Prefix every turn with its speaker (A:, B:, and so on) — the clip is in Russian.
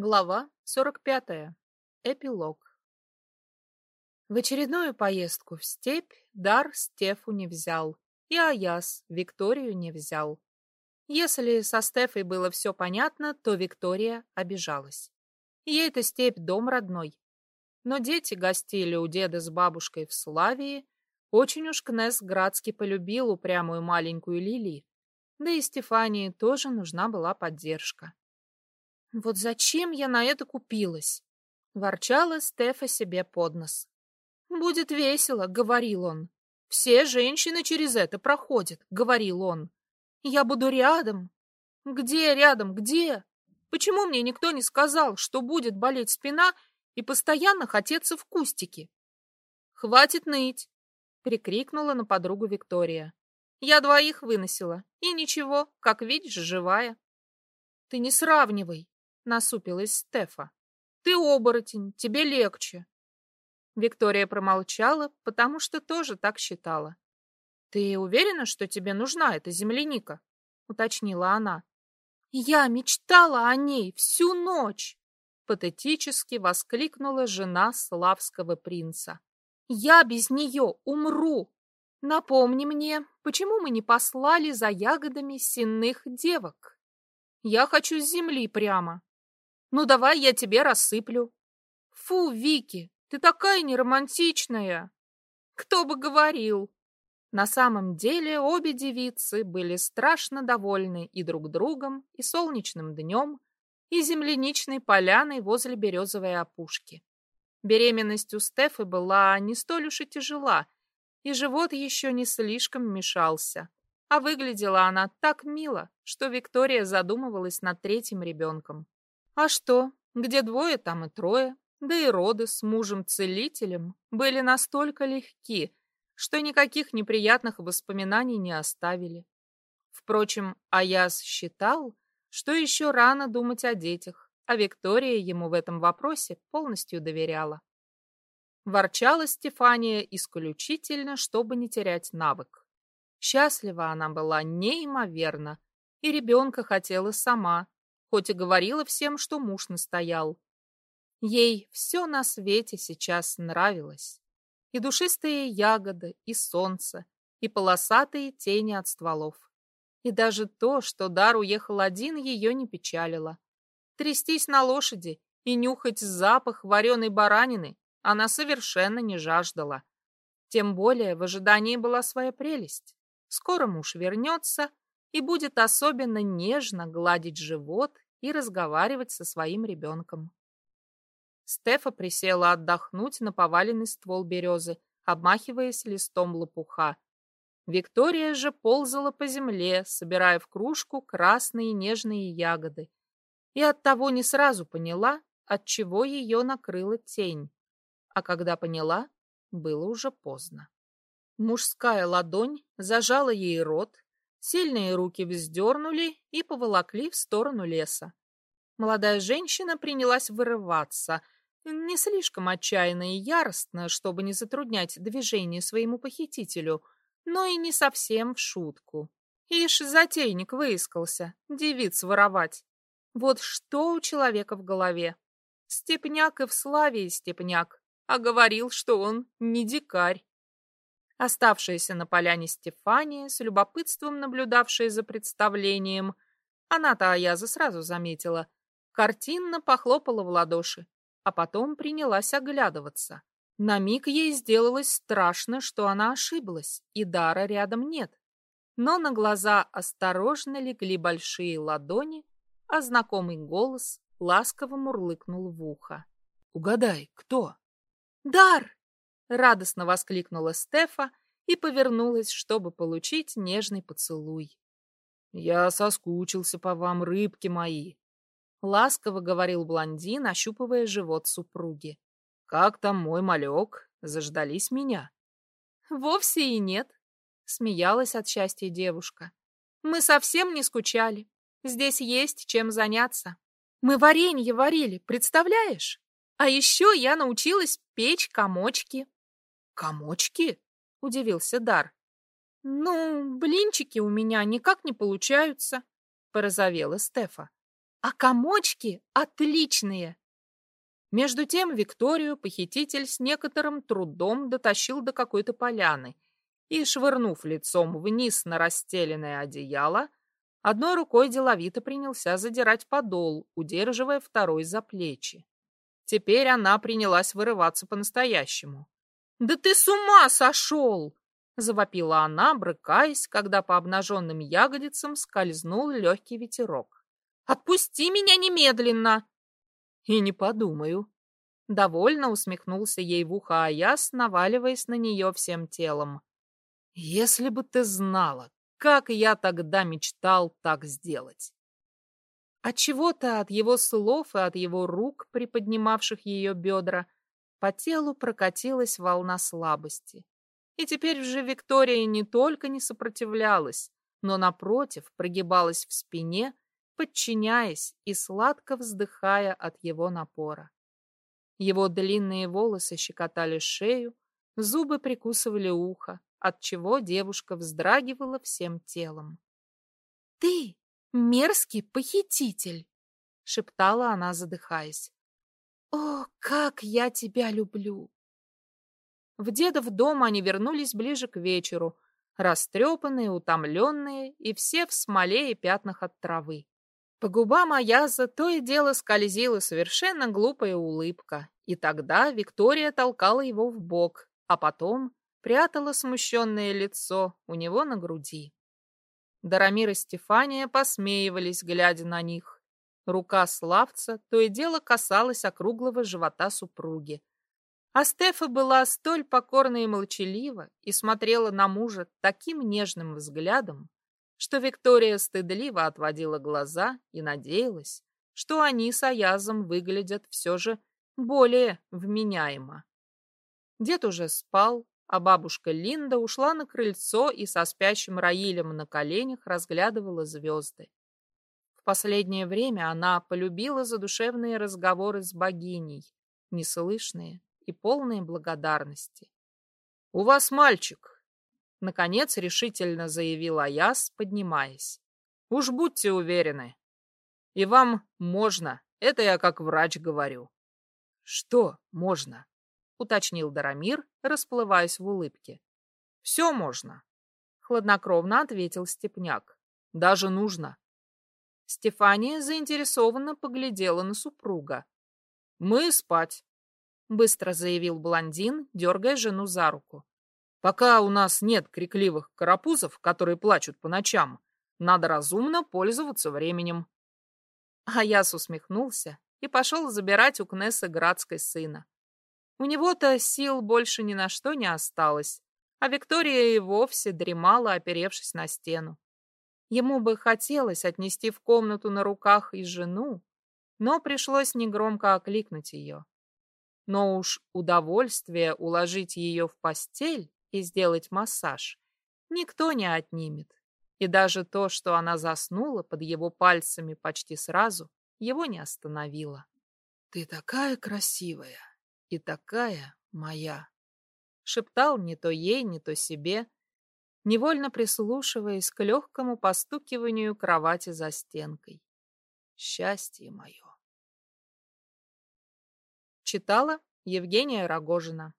A: Глава 45. Эпилог. В очередную поездку в степь Дар Стефу не взял, и Аяс Викторию не взял. Если со Стефой было все понятно, то Виктория обижалась. Ей-то степь дом родной. Но дети гостили у деда с бабушкой в Славии. Очень уж Кнесс Градский полюбил упрямую маленькую Лили. Да и Стефании тоже нужна была поддержка. Вот зачем я на это купилась? Ворчала Стефа себе под нос. Будет весело, говорил он. Все женщины через это проходят, говорил он. Я буду рядом. Где рядом, где? Почему мне никто не сказал, что будет болеть спина и постоянно хотеться в кустике? Хватит ныть, прикрикнула на подругу Виктория. Я двоих выносила, и ничего, как видишь, живая. Ты не сравнивай, насупилась Стефа. Ты оборотень, тебе легче. Виктория промолчала, потому что тоже так считала. Ты уверена, что тебе нужна эта земляника? уточнила она. Я мечтала о ней всю ночь, патетически воскликнула жена славского принца. Я без нее умру. Напомни мне, почему мы не послали за ягодами сенных девок? Я хочу с земли прямо. Ну, давай я тебе рассыплю. Фу, Вики, ты такая неромантичная. Кто бы говорил. На самом деле обе девицы были страшно довольны и друг другом, и солнечным днем, и земляничной поляной возле березовой опушки. Беременность у Стефы была не столь уж и тяжела, и живот еще не слишком мешался. А выглядела она так мило, что Виктория задумывалась над третьим ребенком. А что, где двое, там и трое. Да и роды с мужем-целителем были настолько легки, что никаких неприятных воспоминаний не оставили. Впрочем, Аяс считал, что еще рано думать о детях, а Виктория ему в этом вопросе полностью доверяла. Ворчала Стефания исключительно, чтобы не терять навык. Счастлива она была неимоверно, и ребенка хотела сама, хоть и говорила всем, что муж настоял. Ей все на свете сейчас нравилось. И душистые ягоды, и солнце, и полосатые тени от стволов. И даже то, что Дар уехал один, ее не печалило. Трястись на лошади и нюхать запах вареной баранины она совершенно не жаждала. Тем более в ожидании была своя прелесть. Скоро муж вернется, и будет особенно нежно гладить живот и разговаривать со своим ребенком. Стефа присела отдохнуть на поваленный ствол березы, обмахиваясь листом лопуха. Виктория же ползала по земле, собирая в кружку красные нежные ягоды, и оттого не сразу поняла, от чего ее накрыла тень. А когда поняла, было уже поздно. Мужская ладонь зажала ей рот, Сильные руки вздернули и поволокли в сторону леса. Молодая женщина принялась вырываться, не слишком отчаянно и яростно, чтобы не затруднять движение своему похитителю, но и не совсем в шутку. Ишь, затейник выискался, девиц воровать. Вот что у человека в голове. Степняк и в славе степняк, а говорил, что он не дикарь. Оставшаяся на поляне Стефания, с любопытством наблюдавшая за представлением, она-то Аяза сразу заметила, картинно похлопала в ладоши, а потом принялась оглядываться. На миг ей сделалось страшно, что она ошиблась, и дара рядом нет. Но на глаза осторожно легли большие ладони, а знакомый голос ласково мурлыкнул в ухо.
B: «Угадай, кто?»
A: «Дар!» Радостно воскликнула Стефа и повернулась, чтобы получить нежный поцелуй.
B: «Я соскучился по вам, рыбки мои», —
A: ласково говорил блондин, ощупывая живот супруги.
B: «Как там мой малек? Заждались меня?»
A: «Вовсе и нет», — смеялась от счастья девушка. «Мы совсем не скучали. Здесь есть чем заняться. Мы варенье варили, представляешь? А еще я научилась печь комочки».
B: «Комочки?» — удивился Дар.
A: «Ну, блинчики у меня никак не получаются», — порозовела Стефа. а комочки отличные. Между тем Викторию похититель с некоторым трудом дотащил до какой-то поляны и, швырнув лицом вниз на расстеленное одеяло, одной рукой деловито принялся задирать подол, удерживая второй за плечи. Теперь она принялась вырываться по-настоящему. «Да ты с ума сошел!» — завопила она, брыкаясь, когда по обнаженным ягодицам скользнул легкий ветерок. «Отпусти меня немедленно!»
B: И не подумаю.
A: Довольно усмехнулся ей в ухо Аяс, наваливаясь на нее всем телом.
B: Если бы ты знала, как я тогда мечтал так сделать.
A: От чего-то от его слов и от его рук, приподнимавших ее бедра, по телу прокатилась волна слабости. И теперь уже Виктория не только не сопротивлялась, но, напротив, прогибалась в спине, подчиняясь и сладко вздыхая от его напора. Его длинные волосы щекотали шею, зубы прикусывали ухо, отчего девушка вздрагивала всем телом. «Ты мерзкий похититель!» — шептала она, задыхаясь. «О, как я тебя люблю!» В дедов дом они вернулись ближе к вечеру, растрепанные, утомленные и все в смоле и пятнах от травы. По губам Аяза то и дело скользила совершенно глупая улыбка, и тогда Виктория толкала его в бок, а потом прятала смущенное лицо у него на груди. Дарамир и Стефания посмеивались, глядя на них. Рука Славца то и дело касалась округлого живота супруги. А Стефа была столь покорна и молчалива и смотрела на мужа таким нежным взглядом, что Виктория стыдливо отводила глаза и надеялась, что они с Аязом выглядят все же более вменяемо. Дед уже спал, а бабушка Линда ушла на крыльцо и со спящим Раилем на коленях разглядывала звезды. Последнее время она полюбила задушевные разговоры с богиней, неслышные и полные благодарности. — У вас мальчик, Наконец решительно заявил Аяс, поднимаясь. Уж будьте уверены. И вам можно. Это я как врач говорю. Что можно? Уточнил Дарамир, расплываясь в улыбке. Все можно. Хладнокровно ответил Степняк. Даже нужно. Стефания заинтересованно поглядела на супруга. «Мы спать», — быстро заявил блондин, дергая жену за руку. Пока у нас нет крикливых карапузов, которые плачут по ночам, надо разумно пользоваться временем. Аяс усмехнулся и пошел забирать у Кнесса Градской сына. У него-то сил больше ни на что не осталось, а Виктория и вовсе дремала, оперевшись на стену. Ему бы хотелось отнести в комнату на руках и жену, но пришлось негромко окликнуть ее. Но уж удовольствие уложить ее в постель и сделать массаж никто не отнимет. И даже то, что она заснула под его пальцами почти сразу, его не остановило. «Ты такая красивая и такая моя!» Шептал не то ей, не то себе, невольно прислушиваясь к легкому постукиванию кровати за стенкой. «Счастье мое!» Читала Евгения Рогожина